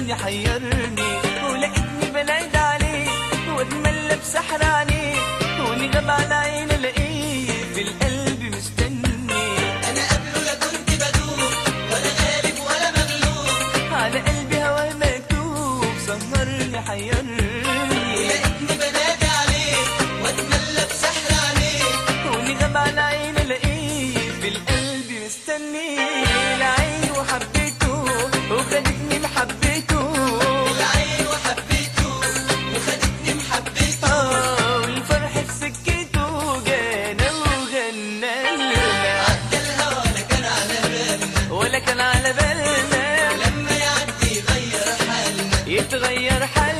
الدنيا حيرني ولقيتني بنايد عليه واتملى بسحراني. كوني ونغمى على عيني لقيت في القلب مستني. أنا قبله لا كنت بدور ولا غالب ولا مغلوب. على قلبي هواي مكتوب سهرني حيرني. her hal